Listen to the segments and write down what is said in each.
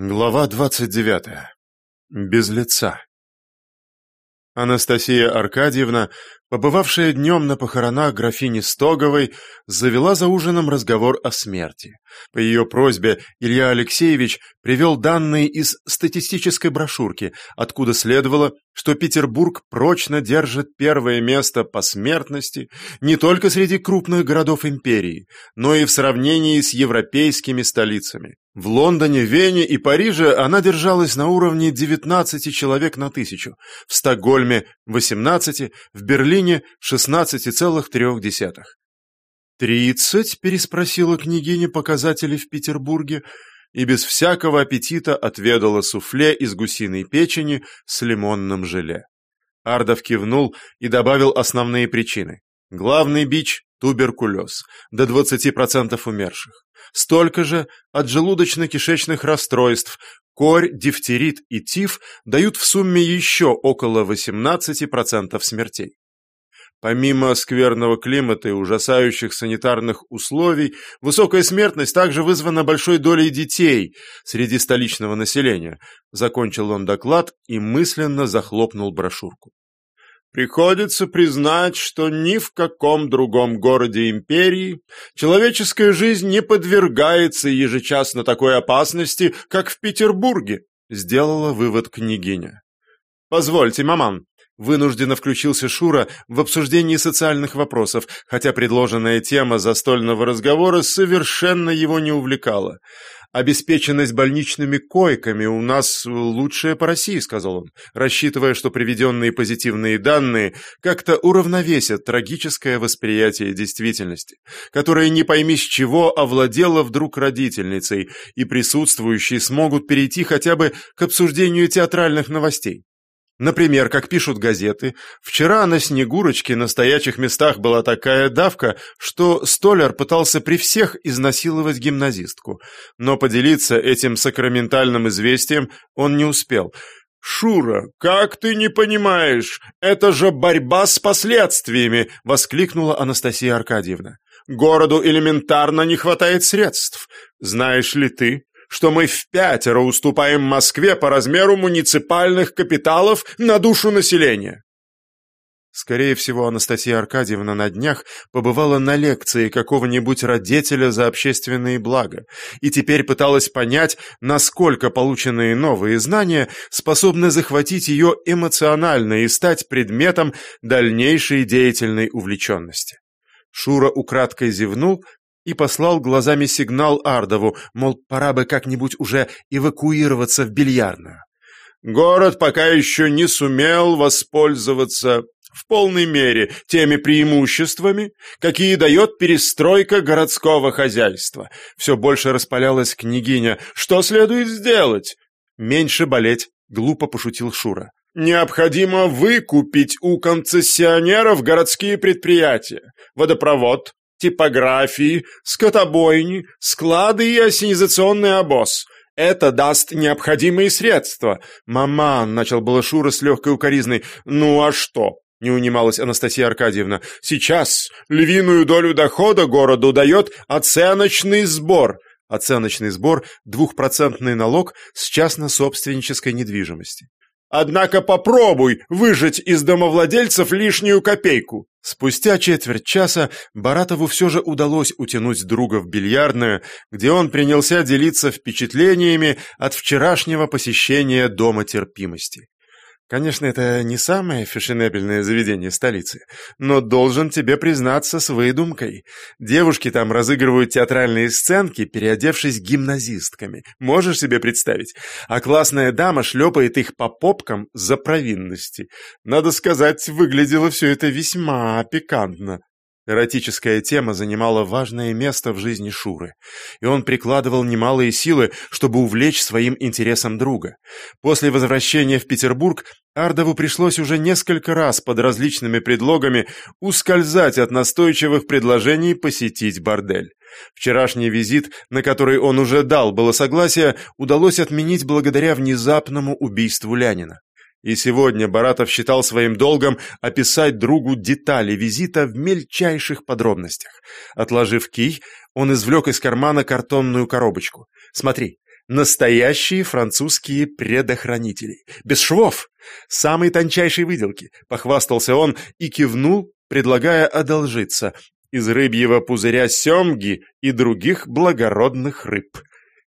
Глава двадцать девятая. Без лица. Анастасия Аркадьевна, побывавшая днем на похоронах графини Стоговой, завела за ужином разговор о смерти. По ее просьбе Илья Алексеевич привел данные из статистической брошюрки, откуда следовало, что Петербург прочно держит первое место по смертности не только среди крупных городов империи, но и в сравнении с европейскими столицами. В Лондоне, Вене и Париже она держалась на уровне 19 человек на тысячу, в Стокгольме – 18, в Берлине – 16,3. «Тридцать?» – переспросила княгиня показатели в Петербурге и без всякого аппетита отведала суфле из гусиной печени с лимонным желе. Ардов кивнул и добавил основные причины. Главный бич – туберкулез, до 20% умерших. Столько же от желудочно-кишечных расстройств, корь, дифтерит и тиф дают в сумме еще около 18% смертей. Помимо скверного климата и ужасающих санитарных условий, высокая смертность также вызвана большой долей детей среди столичного населения. Закончил он доклад и мысленно захлопнул брошюрку. Приходится признать, что ни в каком другом городе империи человеческая жизнь не подвергается ежечасно такой опасности, как в Петербурге, сделала вывод княгиня. Позвольте, маман, вынужденно включился Шура в обсуждении социальных вопросов, хотя предложенная тема застольного разговора совершенно его не увлекала. «Обеспеченность больничными койками у нас лучшая по России», — сказал он, рассчитывая, что приведенные позитивные данные как-то уравновесят трагическое восприятие действительности, которое не пойми с чего овладело вдруг родительницей, и присутствующие смогут перейти хотя бы к обсуждению театральных новостей. Например, как пишут газеты, вчера на Снегурочке на стоячих местах была такая давка, что столяр пытался при всех изнасиловать гимназистку. Но поделиться этим сакраментальным известием он не успел. «Шура, как ты не понимаешь? Это же борьба с последствиями!» — воскликнула Анастасия Аркадьевна. «Городу элементарно не хватает средств. Знаешь ли ты, что мы в пятеро уступаем Москве по размеру муниципальных капиталов на душу населения. Скорее всего, Анастасия Аркадьевна на днях побывала на лекции какого-нибудь родителя за общественные блага и теперь пыталась понять, насколько полученные новые знания способны захватить ее эмоционально и стать предметом дальнейшей деятельной увлеченности. Шура украдкой зевнул, и послал глазами сигнал Ардову, мол, пора бы как-нибудь уже эвакуироваться в бильярдную. Город пока еще не сумел воспользоваться в полной мере теми преимуществами, какие дает перестройка городского хозяйства. Все больше распалялась княгиня. Что следует сделать? Меньше болеть, глупо пошутил Шура. Необходимо выкупить у концессионеров городские предприятия. Водопровод, типографии, скотобойни, склады и осенизационный обоз. Это даст необходимые средства. Маман, начал было Шура с легкой укоризной. Ну а что? Не унималась Анастасия Аркадьевна. Сейчас львиную долю дохода городу дает оценочный сбор. Оценочный сбор – двухпроцентный налог с частно-собственнической недвижимости. Однако попробуй выжать из домовладельцев лишнюю копейку. Спустя четверть часа Баратову все же удалось утянуть друга в бильярдную, где он принялся делиться впечатлениями от вчерашнего посещения Дома терпимости. Конечно, это не самое фешенебельное заведение столицы, но должен тебе признаться с выдумкой. Девушки там разыгрывают театральные сценки, переодевшись гимназистками. Можешь себе представить? А классная дама шлепает их по попкам за провинности. Надо сказать, выглядело все это весьма пикантно. Эротическая тема занимала важное место в жизни Шуры, и он прикладывал немалые силы, чтобы увлечь своим интересом друга. После возвращения в Петербург Ардову пришлось уже несколько раз под различными предлогами ускользать от настойчивых предложений посетить бордель. Вчерашний визит, на который он уже дал было согласие, удалось отменить благодаря внезапному убийству Лянина. И сегодня Баратов считал своим долгом описать другу детали визита в мельчайших подробностях. Отложив кий, он извлек из кармана картонную коробочку. «Смотри, Настоящие французские предохранители. Без швов. Самой тончайшей выделки. Похвастался он и кивнул, предлагая одолжиться. Из рыбьего пузыря семги и других благородных рыб.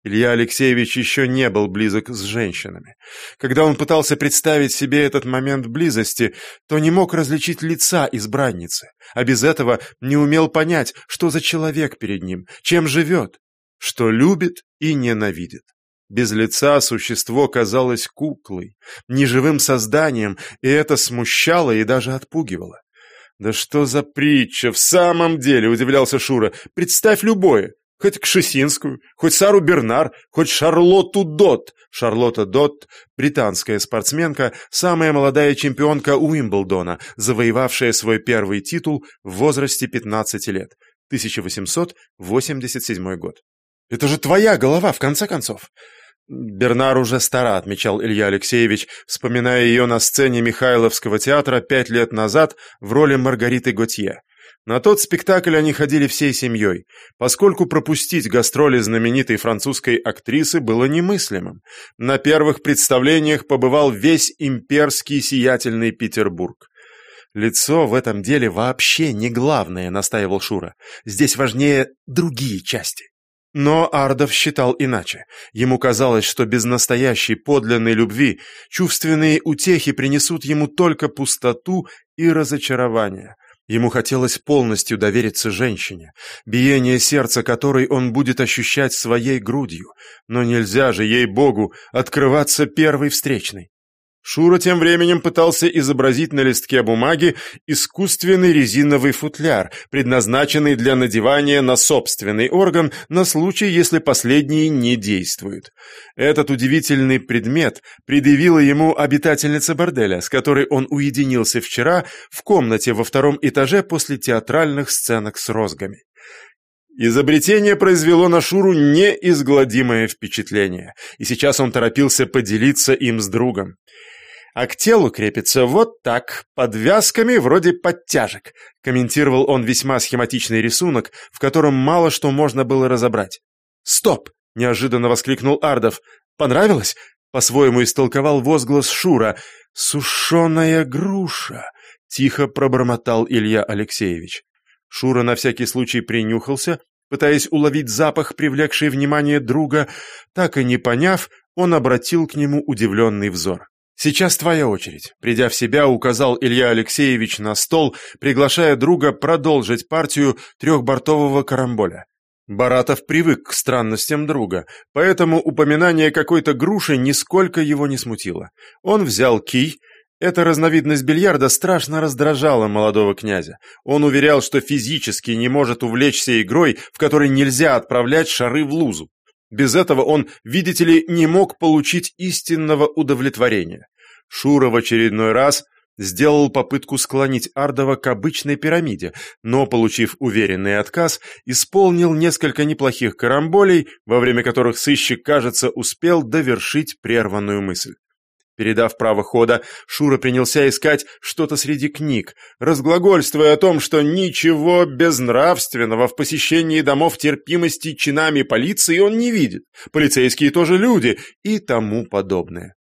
Илья Алексеевич еще не был близок с женщинами. Когда он пытался представить себе этот момент близости, то не мог различить лица избранницы, а без этого не умел понять, что за человек перед ним, чем живет, что любит и ненавидит. Без лица существо казалось куклой, неживым созданием, и это смущало и даже отпугивало. «Да что за притча, в самом деле!» — удивлялся Шура. «Представь любое, хоть Кшесинскую, хоть Сару Бернар, хоть Шарлотту Дот». Шарлотта Дот – британская спортсменка, самая молодая чемпионка Уимблдона, завоевавшая свой первый титул в возрасте 15 лет, 1887 год. Это же твоя голова, в конце концов. Бернар уже стара, отмечал Илья Алексеевич, вспоминая ее на сцене Михайловского театра пять лет назад в роли Маргариты Готье. На тот спектакль они ходили всей семьей, поскольку пропустить гастроли знаменитой французской актрисы было немыслимым. На первых представлениях побывал весь имперский сиятельный Петербург. «Лицо в этом деле вообще не главное», — настаивал Шура. «Здесь важнее другие части». Но Ардов считал иначе. Ему казалось, что без настоящей подлинной любви чувственные утехи принесут ему только пустоту и разочарование. Ему хотелось полностью довериться женщине, биение сердца которой он будет ощущать своей грудью, но нельзя же, ей-богу, открываться первой встречной. Шура тем временем пытался изобразить на листке бумаги искусственный резиновый футляр, предназначенный для надевания на собственный орган на случай, если последний не действует. Этот удивительный предмет предъявила ему обитательница борделя, с которой он уединился вчера в комнате во втором этаже после театральных сценок с розгами. Изобретение произвело на Шуру неизгладимое впечатление, и сейчас он торопился поделиться им с другом а к телу крепится вот так, подвязками вроде подтяжек», комментировал он весьма схематичный рисунок, в котором мало что можно было разобрать. «Стоп!» — неожиданно воскликнул Ардов. «Понравилось?» — по-своему истолковал возглас Шура. «Сушеная груша!» — тихо пробормотал Илья Алексеевич. Шура на всякий случай принюхался, пытаясь уловить запах, привлекший внимание друга. Так и не поняв, он обратил к нему удивленный взор. «Сейчас твоя очередь», — придя в себя, указал Илья Алексеевич на стол, приглашая друга продолжить партию трехбортового карамболя. Баратов привык к странностям друга, поэтому упоминание какой-то груши нисколько его не смутило. Он взял кий, эта разновидность бильярда страшно раздражала молодого князя. Он уверял, что физически не может увлечься игрой, в которой нельзя отправлять шары в лузу. Без этого он, видите ли, не мог получить истинного удовлетворения. Шура в очередной раз сделал попытку склонить Ардова к обычной пирамиде, но, получив уверенный отказ, исполнил несколько неплохих карамболей, во время которых сыщик, кажется, успел довершить прерванную мысль. Передав право хода, Шура принялся искать что-то среди книг, разглагольствуя о том, что ничего безнравственного в посещении домов терпимости чинами полиции он не видит, полицейские тоже люди и тому подобное.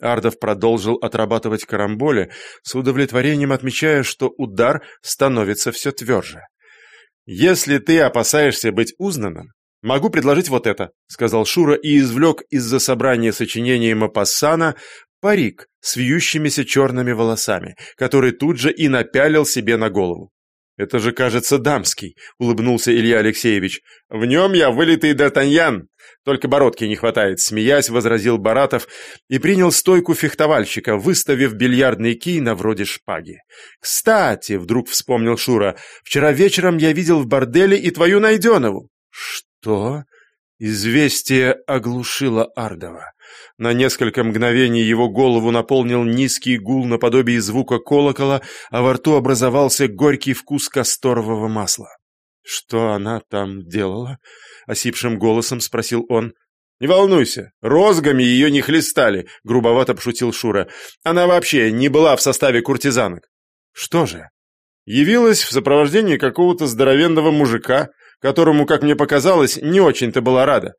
Ардов продолжил отрабатывать карамболи, с удовлетворением отмечая, что удар становится все тверже. «Если ты опасаешься быть узнанным, могу предложить вот это», — сказал Шура и извлек из-за собрания сочинений Мапассана парик с вьющимися черными волосами, который тут же и напялил себе на голову. «Это же, кажется, дамский», — улыбнулся Илья Алексеевич. «В нем я вылитый д'Артаньян. Только бородки не хватает», — смеясь, возразил Баратов и принял стойку фехтовальщика, выставив бильярдный кий на вроде шпаги. «Кстати», — вдруг вспомнил Шура, — «вчера вечером я видел в борделе и твою Найденову». «Что?» Известие оглушило Ардова. На несколько мгновений его голову наполнил низкий гул наподобие звука колокола, а во рту образовался горький вкус касторового масла. «Что она там делала?» — осипшим голосом спросил он. «Не волнуйся, розгами ее не хлестали», — грубовато пошутил Шура. «Она вообще не была в составе куртизанок». «Что же?» «Явилась в сопровождении какого-то здоровенного мужика, которому, как мне показалось, не очень-то была рада.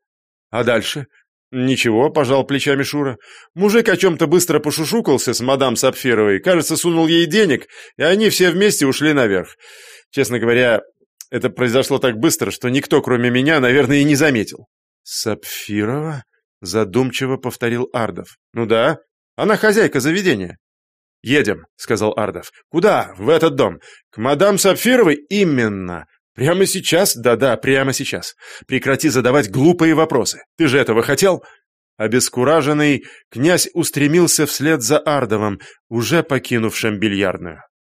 А дальше? «Ничего», — пожал плечами Шура. «Мужик о чем-то быстро пошушукался с мадам Сапфировой, кажется, сунул ей денег, и они все вместе ушли наверх. Честно говоря, это произошло так быстро, что никто, кроме меня, наверное, и не заметил». «Сапфирова?» — задумчиво повторил Ардов. «Ну да, она хозяйка заведения». «Едем», — сказал Ардов. «Куда? В этот дом. К мадам Сапфировой? Именно. Прямо сейчас? Да-да, прямо сейчас. Прекрати задавать глупые вопросы. Ты же этого хотел?» Обескураженный, князь устремился вслед за Ардовым, уже покинувшим бильярдную.